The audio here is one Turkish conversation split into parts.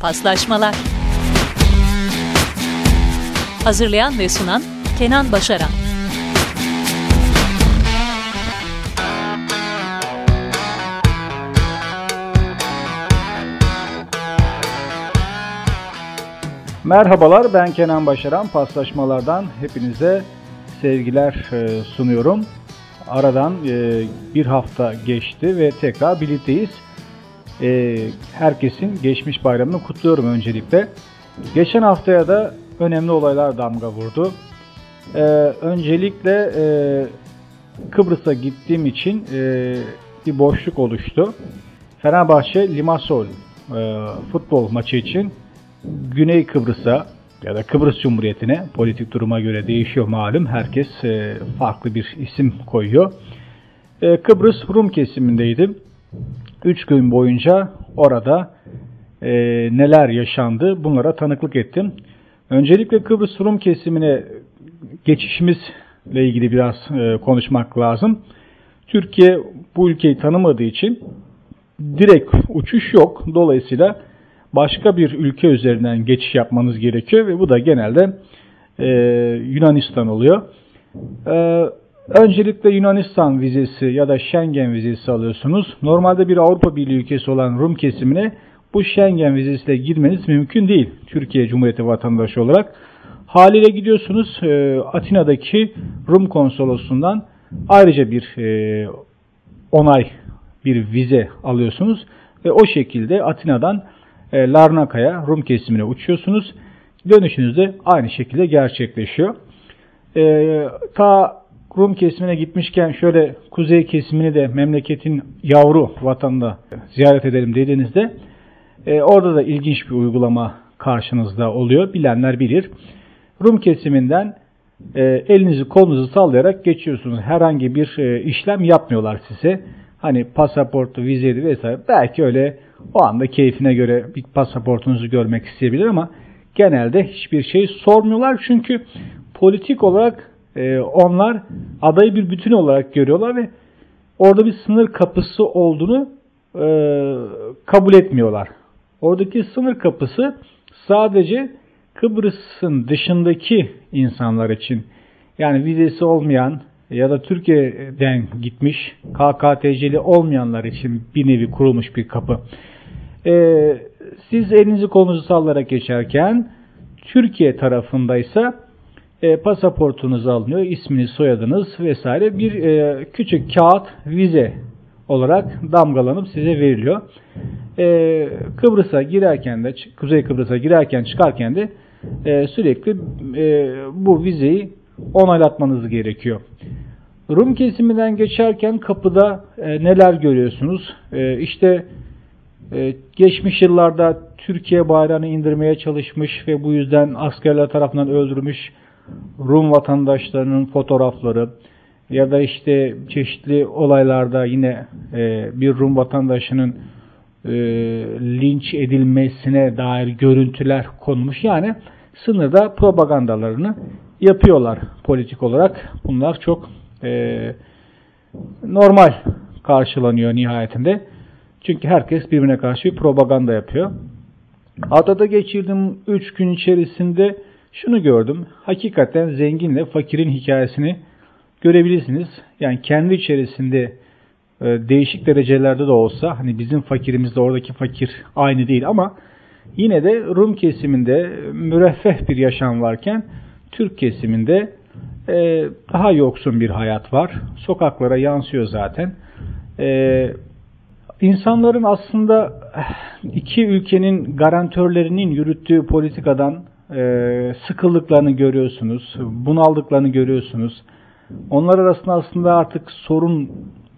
Paslaşmalar Hazırlayan ve sunan Kenan Başaran Merhabalar ben Kenan Başaran. Paslaşmalardan hepinize sevgiler e, sunuyorum. Aradan e, bir hafta geçti ve tekrar birlikteyiz. E, herkesin geçmiş bayramını kutluyorum öncelikle. Geçen haftaya da önemli olaylar damga vurdu. Öncelikle Kıbrıs'a gittiğim için bir boşluk oluştu. Fenerbahçe Limassol futbol maçı için Güney Kıbrıs'a ya da Kıbrıs Cumhuriyeti'ne politik duruma göre değişiyor malum. Herkes e, farklı bir isim koyuyor. E, Kıbrıs Rum kesimindeydim. Üç gün boyunca orada e, neler yaşandı bunlara tanıklık ettim. Öncelikle Kıbrıs Rum kesimine geçişimizle ilgili biraz konuşmak lazım. Türkiye bu ülkeyi tanımadığı için direkt uçuş yok. Dolayısıyla başka bir ülke üzerinden geçiş yapmanız gerekiyor ve bu da genelde e, Yunanistan oluyor. E, öncelikle Yunanistan vizesi ya da Schengen vizesi alıyorsunuz. Normalde bir Avrupa Birliği ülkesi olan Rum kesimine bu Schengen vizesiyle girmeniz mümkün değil. Türkiye Cumhuriyeti vatandaşı olarak. Haliyle gidiyorsunuz e, Atina'daki Rum konsolosundan ayrıca bir e, onay, bir vize alıyorsunuz ve o şekilde Atina'dan e, Larnaka'ya, Rum kesimine uçuyorsunuz. Dönüşünüz de aynı şekilde gerçekleşiyor. E, ta Rum kesimine gitmişken şöyle kuzey kesimini de memleketin yavru vatanında ziyaret edelim dediğinizde e, orada da ilginç bir uygulama karşınızda oluyor. Bilenler bilir. Rum kesiminden e, elinizi kolunuzu sallayarak geçiyorsunuz. Herhangi bir e, işlem yapmıyorlar size. Hani pasaportu, vizeydi vesaire. Belki öyle o anda keyfine göre bir pasaportunuzu görmek isteyebilir ama genelde hiçbir şey sormuyorlar. Çünkü politik olarak e, onlar adayı bir bütün olarak görüyorlar ve orada bir sınır kapısı olduğunu e, kabul etmiyorlar. Oradaki sınır kapısı sadece Kıbrıs'ın dışındaki insanlar için yani vizesi olmayan ya da Türkiye'den gitmiş KKTC'li olmayanlar için bir nevi kurulmuş bir kapı. Ee, siz elinizi kolunuzu sallarak geçerken Türkiye tarafındaysa e, pasaportunuz alınıyor, isminiz, soyadınız vesaire bir e, küçük kağıt vize olarak damgalanıp size veriliyor. E, Kıbrıs'a girerken de, Kuzey Kıbrıs'a girerken çıkarken de e, sürekli e, bu vizeyi onaylatmanız gerekiyor. Rum kesiminden geçerken kapıda e, neler görüyorsunuz? E, işte e, geçmiş yıllarda Türkiye bayrağını indirmeye çalışmış ve bu yüzden askerler tarafından öldürmüş Rum vatandaşlarının fotoğrafları ya da işte çeşitli olaylarda yine e, bir Rum vatandaşının e, linç edilmesine dair görüntüler konmuş. Yani sınırda propagandalarını yapıyorlar politik olarak. Bunlar çok e, normal karşılanıyor nihayetinde. Çünkü herkes birbirine karşı propaganda yapıyor. Adada geçirdiğim 3 gün içerisinde şunu gördüm. Hakikaten zenginle fakirin hikayesini görebilirsiniz. Yani kendi içerisinde e, değişik derecelerde de olsa hani bizim fakirimizle oradaki fakir aynı değil ama yine de Rum kesiminde müreffeh bir yaşam varken Türk kesiminde e, daha yoksun bir hayat var. Sokaklara yansıyor zaten. E, insanların aslında iki ülkenin garantörlerinin yürüttüğü politikadan e, sıkıldıklarını görüyorsunuz, bunaldıklarını görüyorsunuz. Onlar arasında aslında artık sorun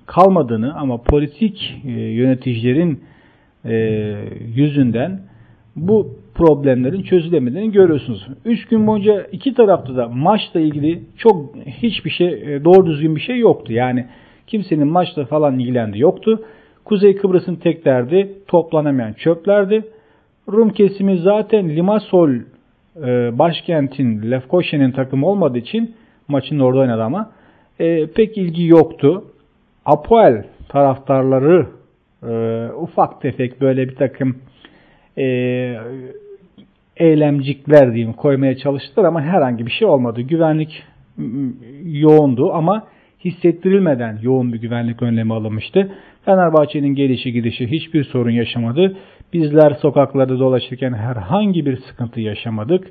kalmadığını ama politik e, yöneticilerin e, yüzünden bu problemlerin çözülemediğini görüyorsunuz. Üç gün boyunca iki tarafta da maçla ilgili çok hiçbir şey e, doğru düzgün bir şey yoktu. Yani kimsenin maçla falan ilgilendi yoktu. Kuzey Kıbrıs'ın tek derdi toplanamayan çöplerdi. Rum kesimi zaten Limassol e, başkentin Lefkoşe'nin takımı olmadığı için maçın orada oynadı ama e, pek ilgi yoktu. Apoel taraftarları ufak tefek böyle bir takım e, eylemcikler diyeyim koymaya çalıştılar ama herhangi bir şey olmadı. Güvenlik yoğundu ama hissettirilmeden yoğun bir güvenlik önlemi alınmıştı. Fenerbahçe'nin gelişi gidişi hiçbir sorun yaşamadı. Bizler sokaklarda dolaşırken herhangi bir sıkıntı yaşamadık.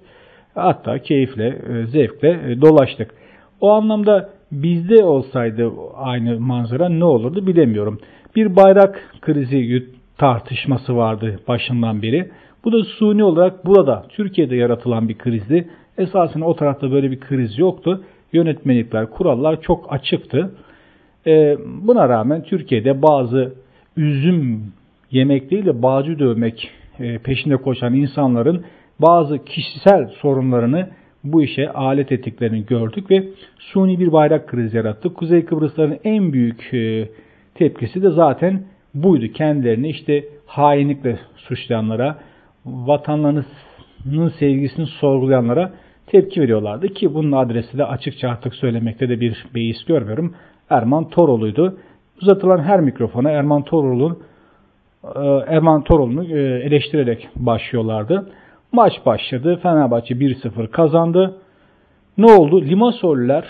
Hatta keyifle, e, zevkle e, dolaştık. O anlamda bizde olsaydı aynı manzara ne olurdu bilemiyorum. Bir bayrak krizi tartışması vardı başından beri. Bu da suni olarak burada Türkiye'de yaratılan bir krizdi. Esasında o tarafta böyle bir kriz yoktu. Yönetmelikler, kurallar çok açıktı. Ee, buna rağmen Türkiye'de bazı üzüm yemek değil de bağcı dövmek e, peşinde koşan insanların bazı kişisel sorunlarını bu işe alet ettiklerini gördük ve suni bir bayrak krizi yarattı. Kuzey Kıbrısların en büyük e, tepkisi de zaten buydu. Kendilerini işte hainlikle suçlayanlara, vatanlarının sevgisini sorgulayanlara tepki veriyorlardı ki bunun adresi de açıkça artık söylemekte de bir beis görmüyorum. Erman Toroğlu'ydu. Uzatılan her mikrofona Erman Toroğlu'nun e, Erman Toroğlu'nu e, eleştirerek başlıyorlardı. Maç başladı. Fenerbahçe 1-0 kazandı. Ne oldu? Limasol'ler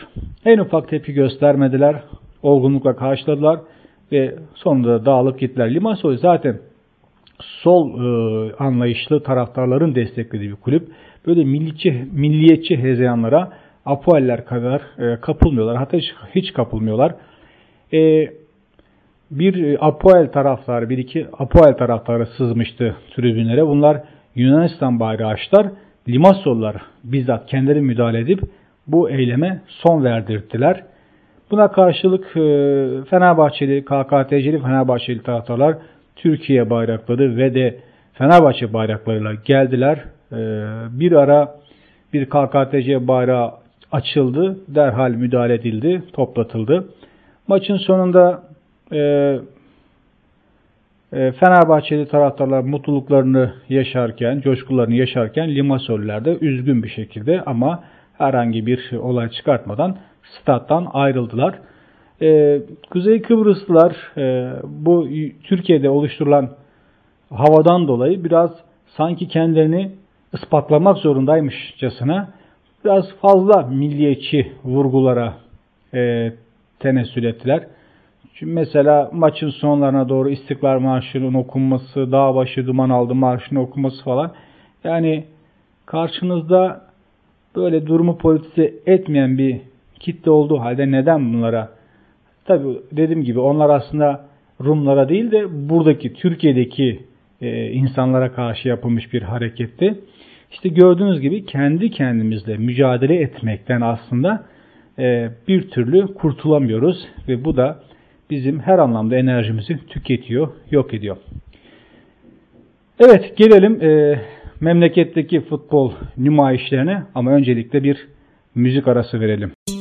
en ufak tepki göstermediler. Olgunlukla karşıladılar ve sonunda dağılıp gittiler. Limasol zaten sol e, anlayışlı taraftarların desteklediği bir kulüp. Böyle milliyetçi, milliyetçi hezeyanlara Apoeller kadar e, kapılmıyorlar. Hatta hiç, hiç kapılmıyorlar. E, bir Apoel taraftarı, bir iki Apoel taraftarı sızmıştı tribünlere. Bunlar Yunanistan bayrağı açtılar. Limassollar bizzat kendileri müdahale edip bu eyleme son verdirdiler. Buna karşılık e, Fenerbahçeli, KKTC'li Fenerbahçeli taraftarlar Türkiye bayrakları ve de Fenerbahçe bayraklarıyla geldiler. E, bir ara bir KKTC bayrağı açıldı. Derhal müdahale edildi, toplatıldı. Maçın sonunda e, e, Fenerbahçeli taraftarlar mutluluklarını yaşarken, coşkularını yaşarken Limasol'ler de üzgün bir şekilde ama herhangi bir olay çıkartmadan stat'tan ayrıldılar. Ee, Kuzey Kıbrıslılar e, bu Türkiye'de oluşturulan havadan dolayı biraz sanki kendilerini ispatlamak zorundaymışçasına biraz fazla milliyetçi vurgulara e, tenessül ettiler. Şimdi mesela maçın sonlarına doğru İstiklal Marşı'nın okunması, dağ başı duman aldı marşının okunması falan. Yani karşınızda böyle durumu politize etmeyen bir kitle olduğu halde neden bunlara? Tabi dediğim gibi onlar aslında Rumlara değil de buradaki Türkiye'deki e, insanlara karşı yapılmış bir hareketti. İşte gördüğünüz gibi kendi kendimizle mücadele etmekten aslında e, bir türlü kurtulamıyoruz ve bu da bizim her anlamda enerjimizi tüketiyor, yok ediyor. Evet gelelim e, memleketteki futbol nümayişlerine ama öncelikle bir müzik arası verelim. Senden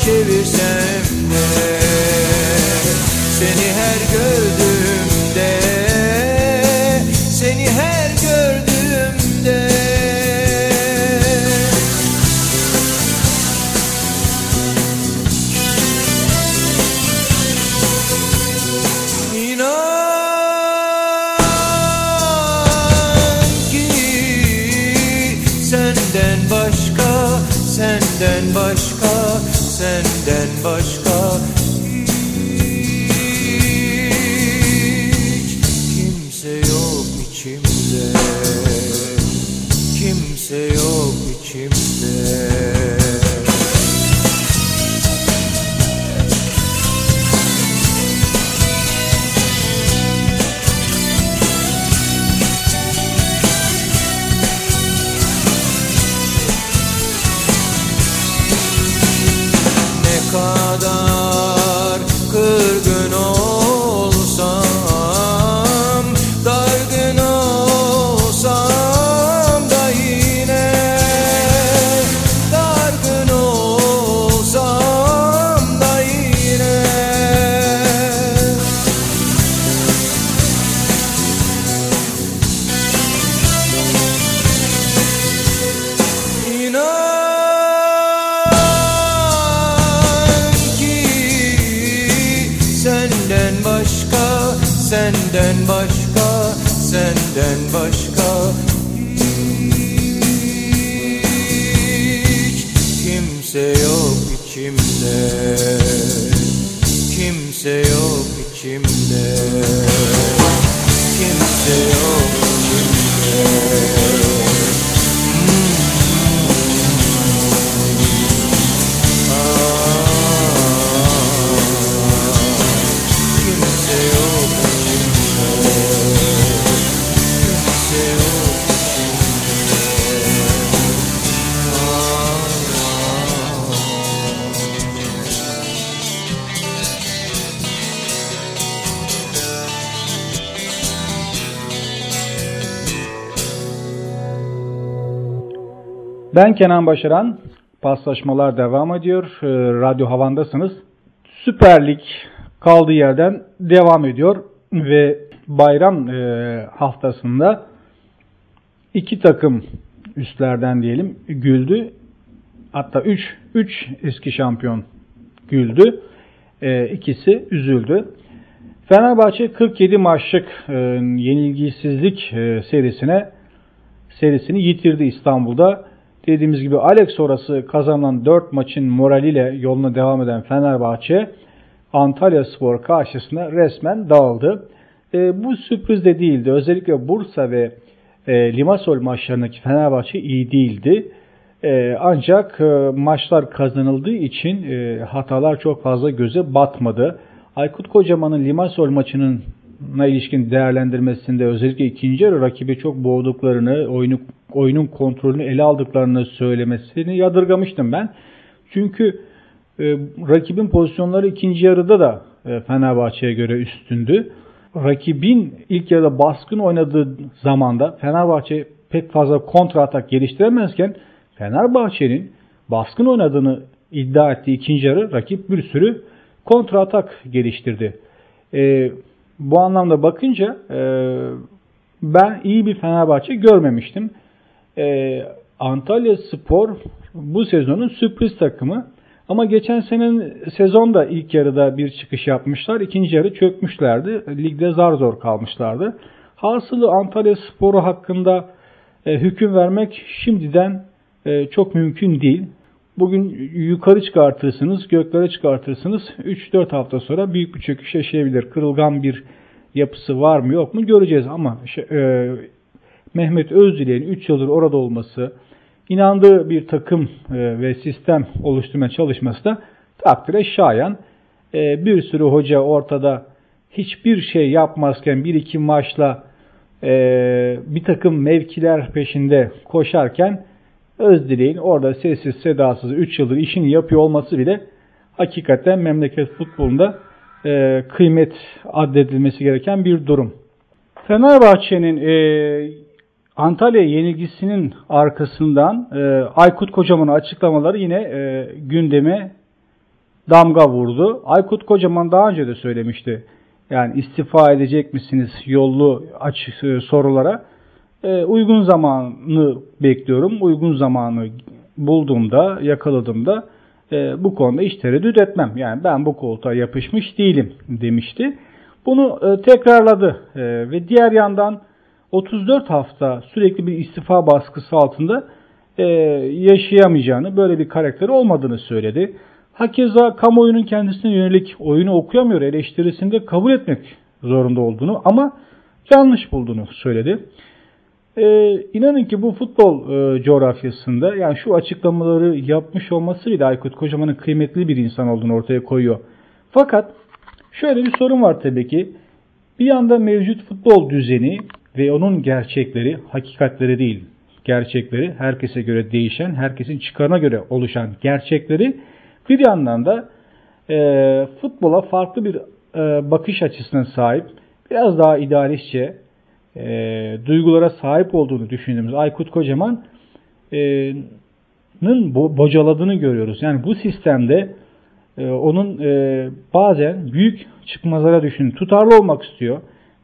çevirsem de Seni her göz Ben Kenan Başaran. Paslaşmalar devam ediyor. Ee, Radyo Havan'dasınız. Süper Lig kaldığı yerden devam ediyor ve bayram e, haftasında iki takım üstlerden diyelim güldü. Hatta 3 3 eski şampiyon güldü. E, ikisi üzüldü. Fenerbahçe 47 maçlık e, yenilgisizlik e, serisine serisini yitirdi İstanbul'da. Dediğimiz gibi Alex sonrası kazanılan 4 maçın moraliyle yoluna devam eden Fenerbahçe Antalya Spor karşısında resmen dağıldı. E, bu sürpriz de değildi. Özellikle Bursa ve e, Limassol maçlarındaki Fenerbahçe iyi değildi. E, ancak e, maçlar kazanıldığı için e, hatalar çok fazla göze batmadı. Aykut Kocaman'ın Limassol maçının ilişkin değerlendirmesinde özellikle ikinci yarı rakibi çok boğduklarını, oyunu, oyunun kontrolünü ele aldıklarını söylemesini yadırgamıştım ben. Çünkü e, rakibin pozisyonları ikinci yarıda da e, Fenerbahçe'ye göre üstündü. Rakibin ilk yarıda baskın oynadığı zamanda Fenerbahçe pek fazla kontra atak geliştiremezken Fenerbahçe'nin baskın oynadığını iddia ettiği ikinci yarı rakip bir sürü kontra atak geliştirdi. E, bu anlamda bakınca e, ben iyi bir Fenerbahçe görmemiştim. E, Antalya Spor bu sezonun sürpriz takımı. Ama geçen senenin sezonda ilk yarıda bir çıkış yapmışlar. ikinci yarı çökmüşlerdi. Ligde zar zor kalmışlardı. Hasılı Antalya Sporu hakkında e, hüküm vermek şimdiden e, çok mümkün değil. Bugün yukarı çıkartırsınız, göklere çıkartırsınız. 3-4 hafta sonra büyük bir çöküş yaşayabilir. Kırılgan bir yapısı var mı yok mu göreceğiz ama e, Mehmet Özdilek'in 3 yıldır orada olması, inandığı bir takım e, ve sistem oluşturmaya çalışması da takdire şayan. E, bir sürü hoca ortada hiçbir şey yapmazken bir iki maçla e, bir takım mevkiler peşinde koşarken Özdilek'in orada sessiz sedasız 3 yıldır işini yapıyor olması bile hakikaten memleket futbolunda kıymet addedilmesi gereken bir durum. Fenerbahçe'nin Antalya yenilgisinin arkasından e, Aykut Kocaman'ın açıklamaları yine e, gündeme damga vurdu. Aykut Kocaman daha önce de söylemişti. Yani istifa edecek misiniz yollu açık e, sorulara. E, uygun zamanı bekliyorum. Uygun zamanı bulduğumda, yakaladığımda e, bu konuda hiç tereddüt etmem. Yani ben bu koltuğa yapışmış değilim demişti. Bunu e, tekrarladı e, ve diğer yandan 34 hafta sürekli bir istifa baskısı altında e, yaşayamayacağını, böyle bir karakteri olmadığını söyledi. Hakeza kamuoyunun kendisine yönelik oyunu okuyamıyor eleştirisinde kabul etmek zorunda olduğunu ama yanlış bulduğunu söyledi. Ee, inanın ki bu futbol e, coğrafyasında yani şu açıklamaları yapmış olması bile Aykut Kocaman'ın kıymetli bir insan olduğunu ortaya koyuyor. Fakat şöyle bir sorun var tabii ki. Bir yanda mevcut futbol düzeni ve onun gerçekleri, hakikatleri değil, gerçekleri herkese göre değişen, herkesin çıkarına göre oluşan gerçekleri bir yandan da e, futbola farklı bir e, bakış açısına sahip, biraz daha idealistçe, e, duygulara sahip olduğunu düşündüğümüz Aykut Kocaman'ın e, bocaladığını görüyoruz. Yani bu sistemde e, onun e, bazen büyük çıkmazlara düşün, tutarlı olmak istiyor.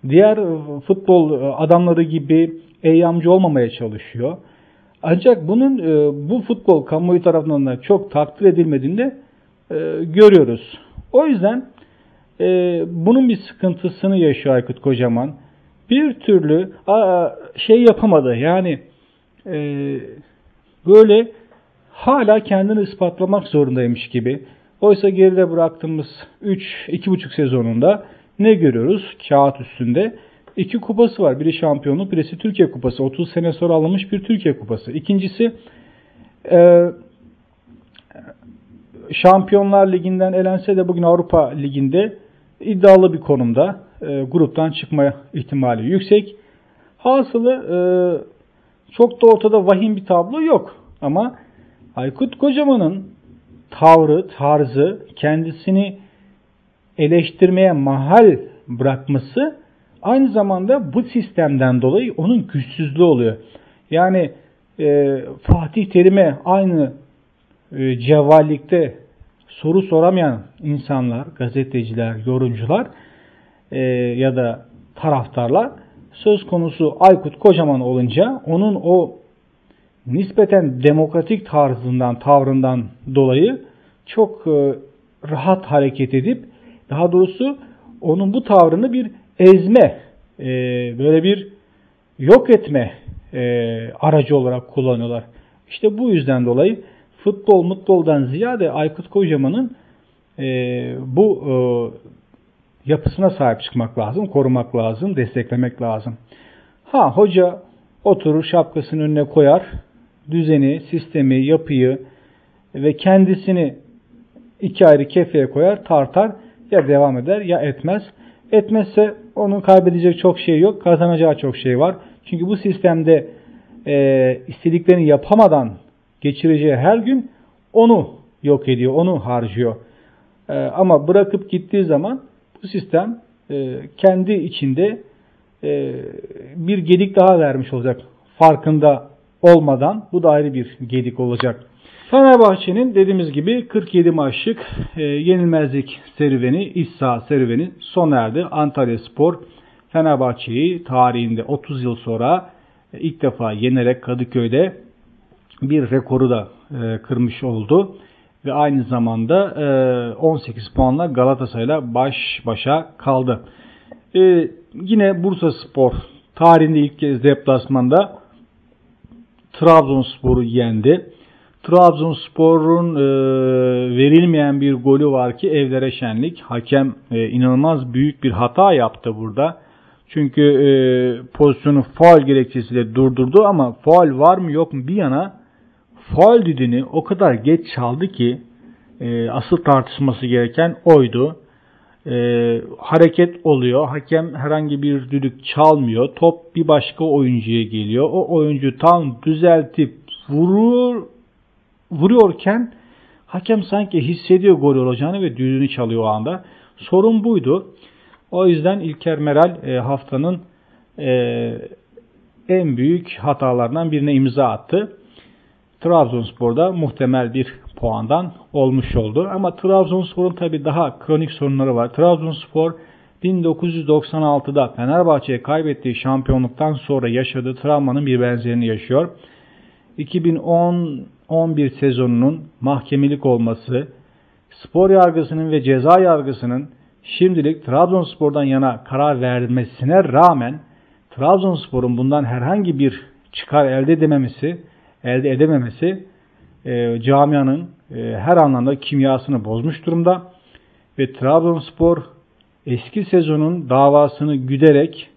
Diğer futbol adamları gibi eyyamcı olmamaya çalışıyor. Ancak bunun e, bu futbol kamuoyu tarafından da çok takdir edilmediğini de e, görüyoruz. O yüzden e, bunun bir sıkıntısını yaşıyor Aykut Kocaman. Bir türlü şey yapamadı yani e, böyle hala kendini ispatlamak zorundaymış gibi. Oysa geride bıraktığımız 3-2,5 sezonunda ne görüyoruz? Kağıt üstünde iki kupası var. Biri şampiyonluk, birisi Türkiye kupası. 30 sene sonra alınmış bir Türkiye kupası. İkincisi e, Şampiyonlar Ligi'nden elense de bugün Avrupa Ligi'nde iddialı bir konumda. E, gruptan çıkma ihtimali yüksek. Hasılı e, çok da ortada vahim bir tablo yok. Ama Aykut Kocaman'ın tavrı, tarzı, kendisini eleştirmeye mahal bırakması aynı zamanda bu sistemden dolayı onun güçsüzlüğü oluyor. Yani e, Fatih Terim'e aynı e, cevvallikte soru soramayan insanlar, gazeteciler, yorumcular e, ya da taraftarlar söz konusu Aykut Kocaman olunca onun o nispeten demokratik tarzından, tavrından dolayı çok e, rahat hareket edip daha doğrusu onun bu tavrını bir ezme, e, böyle bir yok etme e, aracı olarak kullanıyorlar. İşte bu yüzden dolayı futbol mutboldan ziyade Aykut Kocaman'ın e, bu e, yapısına sahip çıkmak lazım, korumak lazım, desteklemek lazım. Ha hoca oturur şapkasının önüne koyar, düzeni, sistemi, yapıyı ve kendisini iki ayrı kefeye koyar, tartar ya devam eder ya etmez. Etmezse onun kaybedecek çok şey yok, kazanacağı çok şey var. Çünkü bu sistemde e, istediklerini yapamadan geçireceği her gün onu yok ediyor, onu harcıyor. E, ama bırakıp gittiği zaman bu sistem e, kendi içinde e, bir gedik daha vermiş olacak farkında olmadan. Bu da ayrı bir gedik olacak. Fenerbahçe'nin dediğimiz gibi 47 maçlık e, yenilmezlik serüveni, İssa serüveni sona erdi. Antalya Spor Fenerbahçe'yi tarihinde 30 yıl sonra e, ilk defa yenerek Kadıköy'de bir rekoru da e, kırmış oldu. Ve aynı zamanda e, 18 puanla Galatasaray'la baş başa kaldı. E, yine Bursa Spor tarihinde ilk kez deplasmanda Trabzonspor'u yendi. Trabzonspor'un e, verilmeyen bir golü var ki evlere şenlik. Hakem e, inanılmaz büyük bir hata yaptı burada. Çünkü e, pozisyonu faul gerekçesiyle durdurdu ama faul var mı yok mu bir yana faul düdüğünü o kadar geç çaldı ki e, asıl tartışması gereken oydu. E, hareket oluyor. Hakem herhangi bir düdük çalmıyor. Top bir başka oyuncuya geliyor. O oyuncu tam düzeltip vurur vuruyorken hakem sanki hissediyor gol olacağını ve düdüğünü çalıyor o anda. Sorun buydu. O yüzden İlker Meral e, haftanın e, en büyük hatalarından birine imza attı. Trabzonspor'da muhtemel bir puandan olmuş oldu. Ama Trabzonspor'un tabi daha kronik sorunları var. Trabzonspor 1996'da Fenerbahçe'ye kaybettiği şampiyonluktan sonra yaşadığı travmanın bir benzerini yaşıyor. 2010 11 sezonunun mahkemelik olması, spor yargısının ve ceza yargısının şimdilik Trabzonspor'dan yana karar vermesine rağmen Trabzonspor'un bundan herhangi bir çıkar elde edememesi elde edememesi e, camianın e, her anlamda kimyasını bozmuş durumda. Ve Trabzonspor eski sezonun davasını güderek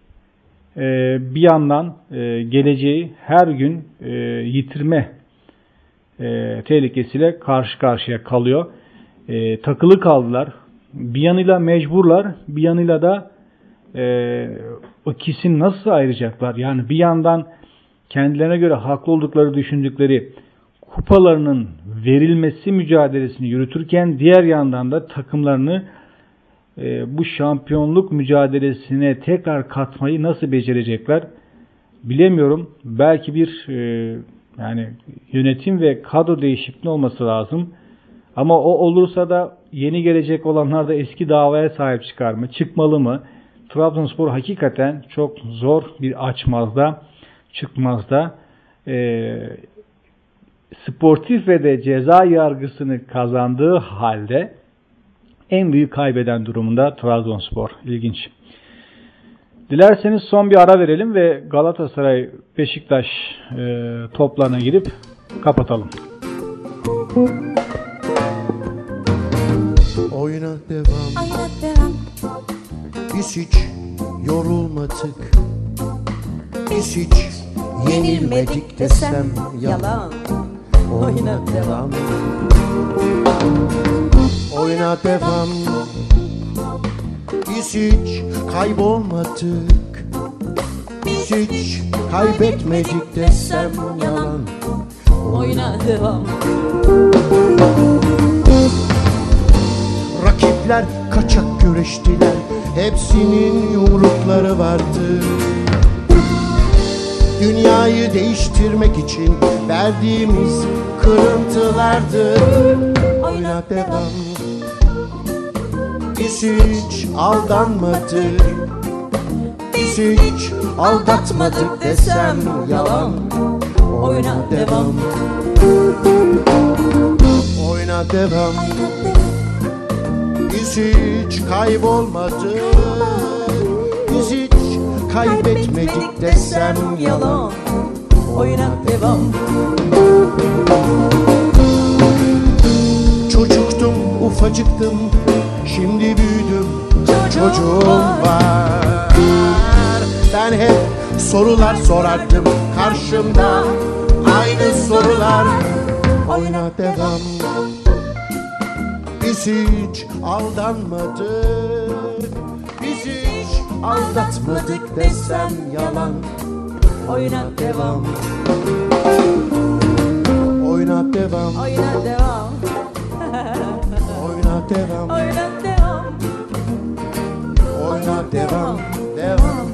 bir yandan e, geleceği her gün e, yitirme e, tehlikesiyle karşı karşıya kalıyor. Takılı kaldılar. Bir yanıyla mecburlar, bir yanıyla da ikisini nasıl ayıracaklar? Yani bir yandan kendilerine göre haklı oldukları düşündükleri kupalarının verilmesi mücadelesini yürütürken diğer yandan da takımlarını e, bu şampiyonluk mücadelesine tekrar katmayı nasıl becerecekler bilemiyorum. Belki bir e, yani yönetim ve kadro değişikliği olması lazım. Ama o olursa da yeni gelecek olanlar da eski davaya sahip çıkar mı? Çıkmalı mı? Trabzonspor hakikaten çok zor bir açmazda, çıkmazda. E, sportif ve de ceza yargısını kazandığı halde en büyük kaybeden durumunda Trabzonspor. İlginç. Dilerseniz son bir ara verelim ve Galatasaray Beşiktaş e, toplarına girip kapatalım. Oyna devam. Hayat devam. Biz hiç yorulmadık. Biz hiç yenilmedik desem yalan. Oyna devam Oyna devam. Biz hiç kaybolmadık. Biz hiç kaybetmedik desem yalan. Oyna devam. Rakipler kaçak güreştiler. Hepsinin yumrukları vardı. Dünyayı değiştirmek için verdiğimiz kırıntılardı. Oyna devam Biz hiç aldanmadık. Biz hiç aldatmadık desem yalan. Oyna devam. Oyna devam. Biz hiç kaybolmadık. Biz hiç kaybetmedik desem yalan. Oyna devam. Çocuktum ufacıktım Şimdi büyüdüm çocuğum var. Ben hep sorular sorardım Karşımda. Aynı sorular Oyna devam. Biz hiç aldanmadık. Biz hiç aldatmadık desem yalan. Oyna devam. Oyna devam. Oyna devam. Oyna devam. Oyna devam Devam Devam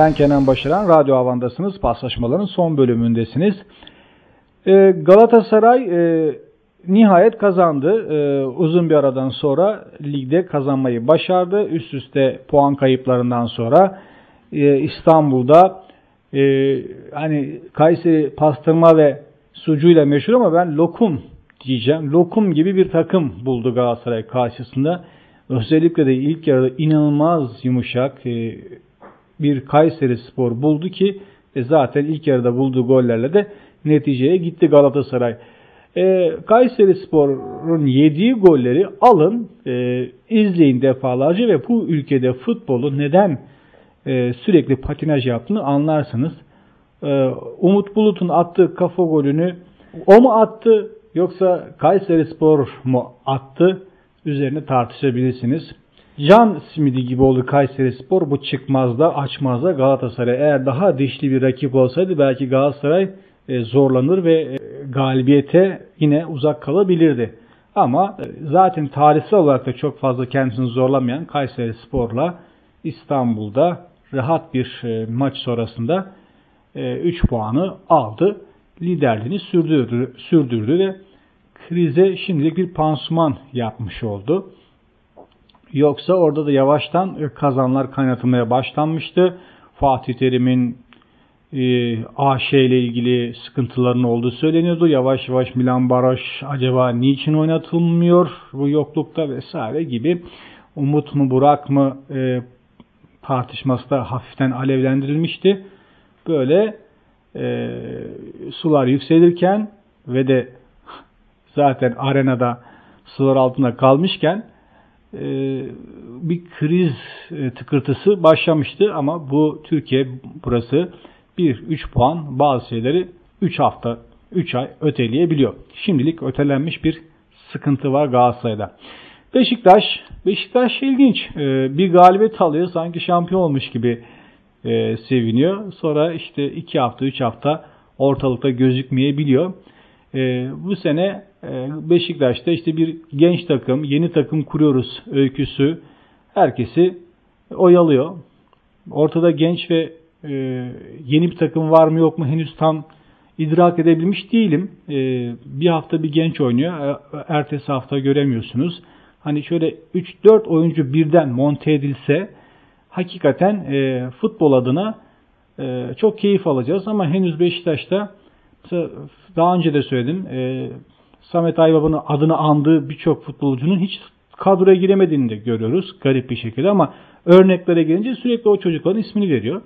Ben Kenan Başaran, Radyo Havan'dasınız. Paslaşmaların son bölümündesiniz. Ee, Galatasaray e, nihayet kazandı. Ee, uzun bir aradan sonra ligde kazanmayı başardı. Üst üste puan kayıplarından sonra e, İstanbul'da e, hani Kayseri pastırma ve sucuyla meşhur ama ben lokum diyeceğim. Lokum gibi bir takım buldu Galatasaray karşısında. Özellikle de ilk yarıda inanılmaz yumuşak, e, bir Kayseri Spor buldu ki e, zaten ilk yarıda bulduğu gollerle de neticeye gitti Galatasaray. E, Kayseri Spor'un yediği golleri alın, e, izleyin defalarca ve bu ülkede futbolu neden e, sürekli patinaj yaptığını anlarsınız. E, Umut Bulut'un attığı kafa golünü o mu attı yoksa Kayseri Spor mu attı üzerine tartışabilirsiniz. Can simidi gibi oldu Kayseri Spor. Bu çıkmazda açmazda Galatasaray. Eğer daha dişli bir rakip olsaydı belki Galatasaray e, zorlanır ve e, galibiyete yine uzak kalabilirdi. Ama e, zaten tarihsel olarak da çok fazla kendisini zorlamayan Kayseri Spor'la İstanbul'da rahat bir maç sonrasında 3 puanı aldı. Liderliğini sürdürdü, sürdürdü ve krize şimdilik bir pansuman yapmış oldu. Yoksa orada da yavaştan kazanlar kaynatılmaya başlanmıştı. Fatih Terim'in e, AŞ ile ilgili sıkıntıların olduğu söyleniyordu. Yavaş yavaş Milan Baroş acaba niçin oynatılmıyor bu yoklukta vesaire gibi umut mu Burak mı e, tartışması da hafiften alevlendirilmişti. Böyle e, sular yükselirken ve de zaten arenada sular altında kalmışken e, bir kriz e, tıkırtısı başlamıştı ama bu Türkiye burası 1-3 puan bazı şeyleri 3 hafta 3 ay öteleyebiliyor. Şimdilik ötelenmiş bir sıkıntı var Galatasaray'da. Beşiktaş, Beşiktaş ilginç. E, bir galibiyet alıyor sanki şampiyon olmuş gibi seviniyor. Sonra işte 2 hafta 3 hafta ortalıkta gözükmeyebiliyor. Bu sene Beşiktaş'ta işte bir genç takım, yeni takım kuruyoruz öyküsü herkesi oyalıyor. Ortada genç ve e, yeni bir takım var mı yok mu henüz tam idrak edebilmiş değilim. E, bir hafta bir genç oynuyor. Ertesi hafta göremiyorsunuz. Hani şöyle 3-4 oyuncu birden monte edilse hakikaten e, futbol adına e, çok keyif alacağız. Ama henüz Beşiktaş'ta daha önce de söyledim. E, Samet Aybaba'nın adını andığı birçok futbolcunun hiç kadroya giremediğini de görüyoruz garip bir şekilde ama örneklere gelince sürekli o çocukların ismini veriyor.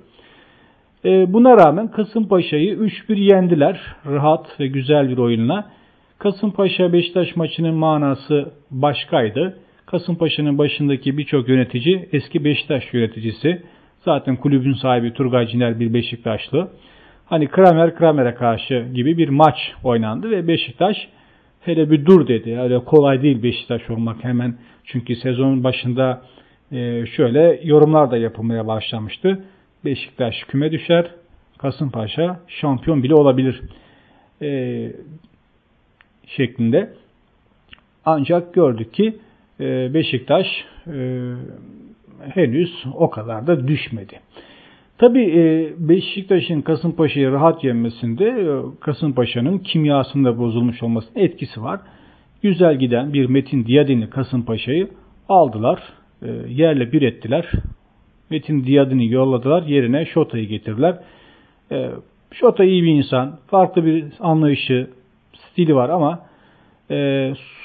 E, buna rağmen Kasımpaşa'yı 3-1 yendiler rahat ve güzel bir oyunla. Kasımpaşa Beşiktaş maçının manası başkaydı. Kasımpaşa'nın başındaki birçok yönetici eski Beşiktaş yöneticisi. Zaten kulübün sahibi Turgay Ciner bir Beşiktaşlı. Hani Kramer Kramer'e karşı gibi bir maç oynandı ve Beşiktaş hele bir dur dedi. Öyle kolay değil Beşiktaş olmak hemen. Çünkü sezonun başında e, şöyle yorumlar da yapılmaya başlamıştı. Beşiktaş küme düşer, Kasımpaşa şampiyon bile olabilir e, şeklinde. Ancak gördük ki e, Beşiktaş henüz o kadar da düşmedi. Tabi e, Beşiktaş'ın Kasımpaşa'yı rahat yenmesinde e, Kasımpaşa'nın kimyasında bozulmuş olmasının etkisi var. Güzel giden bir Metin Diyadin'i Kasımpaşa'yı aldılar. E, yerle bir ettiler. Metin Diyadin'i yolladılar. Yerine Şota'yı getirdiler. Şota iyi bir insan. Farklı bir anlayışı, stili var ama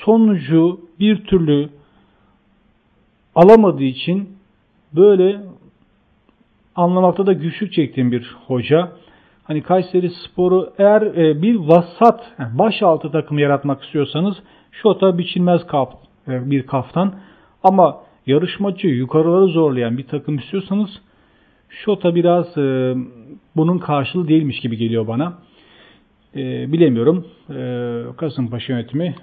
sonucu bir türlü alamadığı için böyle anlamakta da güçlük çektiğim bir hoca. Hani Kayseri Sporu eğer e, bir vasat, yani baş altı takım yaratmak istiyorsanız Şota biçilmez kaf, e, bir kaftan. Ama yarışmacı yukarıları zorlayan bir takım istiyorsanız Şota biraz e, bunun karşılığı değilmiş gibi geliyor bana. E, bilemiyorum. E, Kasımpaşa yönetimi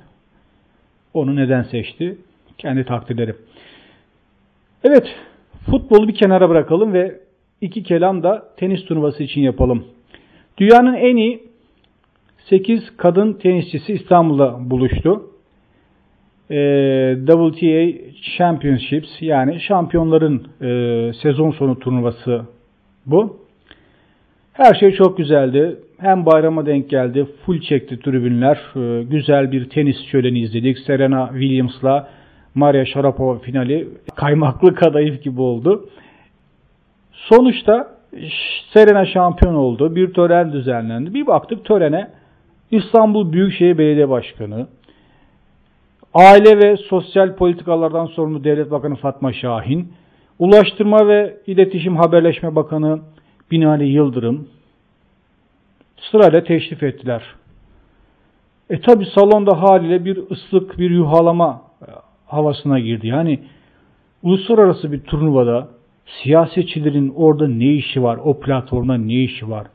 onu neden seçti? Kendi takdirleri. Evet, futbolu bir kenara bırakalım ve iki kelam da tenis turnuvası için yapalım. Dünyanın en iyi 8 kadın tenisçisi İstanbul'da buluştu. E, WTA Championships yani şampiyonların e, sezon sonu turnuvası bu. Her şey çok güzeldi. Hem bayrama denk geldi. Full çekti tribünler. E, güzel bir tenis şöleni izledik. Serena Williams'la Maria Sharapova finali kaymaklı kadayıf gibi oldu. Sonuçta Serena şampiyon oldu. Bir tören düzenlendi. Bir baktık törene İstanbul Büyükşehir Belediye Başkanı, Aile ve Sosyal Politikalardan sorumlu Devlet Bakanı Fatma Şahin, Ulaştırma ve İletişim Haberleşme Bakanı Binali Yıldırım sırayla teşrif ettiler. E tabi salonda haliyle bir ıslık, bir yuhalama havasına girdi. Yani uluslararası bir turnuvada Siyasetçilerin orada ne işi var? O platformda ne işi var?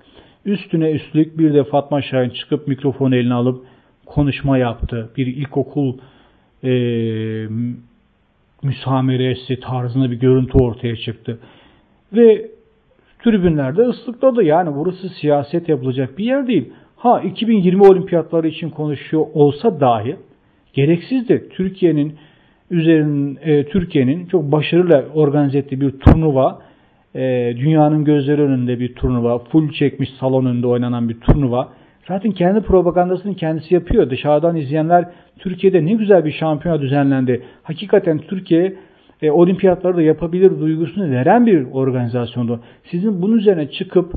Üstüne üstlük bir de Fatma Şahin çıkıp mikrofonu eline alıp konuşma yaptı. Bir ilkokul e, müsameresi tarzında bir görüntü ortaya çıktı. Ve tribünlerde ıslıkladı. Yani burası siyaset yapılacak bir yer değil. Ha 2020 olimpiyatları için konuşuyor olsa dahi gereksizdi. Türkiye'nin üzerinin e, Türkiye'nin çok başarılı organize ettiği bir turnuva, e, dünyanın gözleri önünde bir turnuva, full çekmiş salon önünde oynanan bir turnuva. Zaten kendi propagandasını kendisi yapıyor. Dışarıdan izleyenler Türkiye'de ne güzel bir şampiyona düzenlendi. Hakikaten Türkiye e, olimpiyatları da yapabilir duygusunu veren bir organizasyondu. Sizin bunun üzerine çıkıp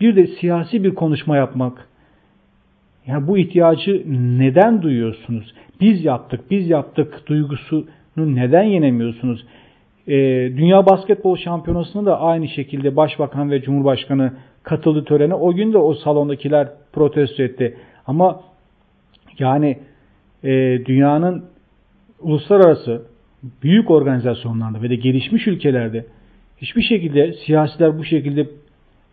bir de siyasi bir konuşma yapmak, yani bu ihtiyacı neden duyuyorsunuz? Biz yaptık, biz yaptık duygusunu neden yenemiyorsunuz? Ee, Dünya Basketbol Şampiyonası'na da aynı şekilde Başbakan ve Cumhurbaşkanı katıldı törene. O gün de o salondakiler protesto etti. Ama yani e, dünyanın uluslararası büyük organizasyonlarda ve de gelişmiş ülkelerde hiçbir şekilde siyasiler bu şekilde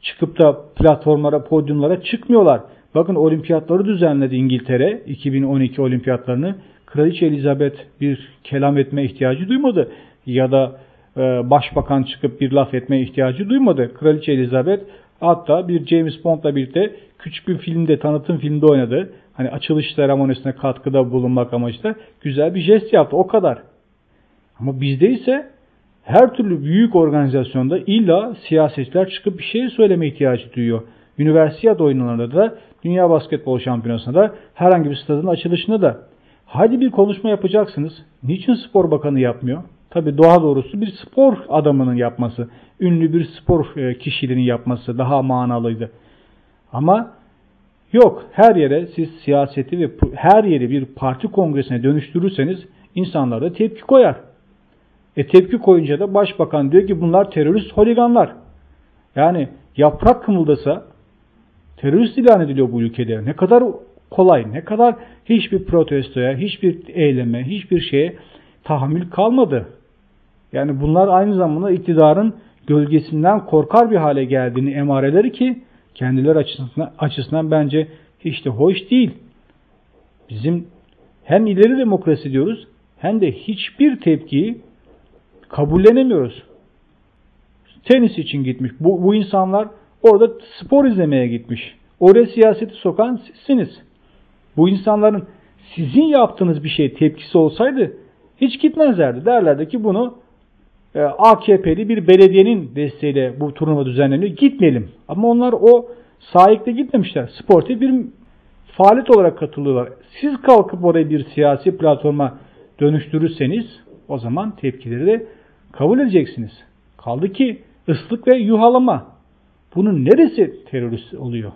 çıkıp da platformlara, podyumlara çıkmıyorlar. Bakın olimpiyatları düzenledi İngiltere 2012 olimpiyatlarını. Kraliçe Elizabeth bir kelam etme ihtiyacı duymadı. Ya da e, başbakan çıkıp bir laf etme ihtiyacı duymadı. Kraliçe Elizabeth hatta bir James Bond'la birlikte küçük bir filmde, tanıtım filmde oynadı. Hani açılış seremonisine katkıda bulunmak amacıyla güzel bir jest yaptı. O kadar. Ama bizde ise her türlü büyük organizasyonda illa siyasetçiler çıkıp bir şey söyleme ihtiyacı duyuyor. Üniversiyat oyunlarında da Dünya Basketbol Şampiyonası'nda da herhangi bir stadın açılışında da hadi bir konuşma yapacaksınız. Niçin spor bakanı yapmıyor? Tabi doğa doğrusu bir spor adamının yapması, ünlü bir spor e, kişiliğinin yapması daha manalıydı. Ama yok her yere siz siyaseti ve her yeri bir parti kongresine dönüştürürseniz insanlar da tepki koyar. E tepki koyunca da başbakan diyor ki bunlar terörist holiganlar. Yani yaprak kımıldasa terörist ilan ediliyor bu ülkede. Ne kadar kolay, ne kadar hiçbir protestoya, hiçbir eyleme, hiçbir şeye tahammül kalmadı. Yani bunlar aynı zamanda iktidarın gölgesinden korkar bir hale geldiğini emareleri ki kendileri açısından, açısından bence hiç de hoş değil. Bizim hem ileri demokrasi diyoruz hem de hiçbir tepkiyi kabullenemiyoruz. Tenis için gitmiş. Bu, bu insanlar orada spor izlemeye gitmiş. Oraya siyaseti sokan sizsiniz. Bu insanların sizin yaptığınız bir şey tepkisi olsaydı hiç gitmezlerdi. Derlerdi ki bunu e, AKP'li bir belediyenin desteğiyle bu turnuva düzenleniyor. Gitmeyelim. Ama onlar o sahikte gitmemişler. Sportif bir faaliyet olarak katılıyorlar. Siz kalkıp orayı bir siyasi platforma dönüştürürseniz o zaman tepkileri de kabul edeceksiniz. Kaldı ki ıslık ve yuhalama. Bunun neresi terörist oluyor?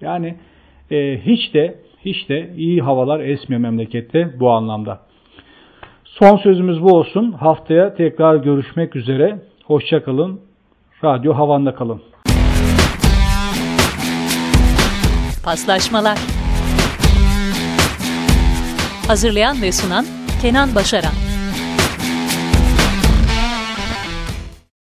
Yani e, hiç de hiç de iyi havalar esmiyor memlekette bu anlamda. Son sözümüz bu olsun. Haftaya tekrar görüşmek üzere. Hoşçakalın. Radyo Havan'da kalın. Paslaşmalar Hazırlayan ve sunan Kenan Başaran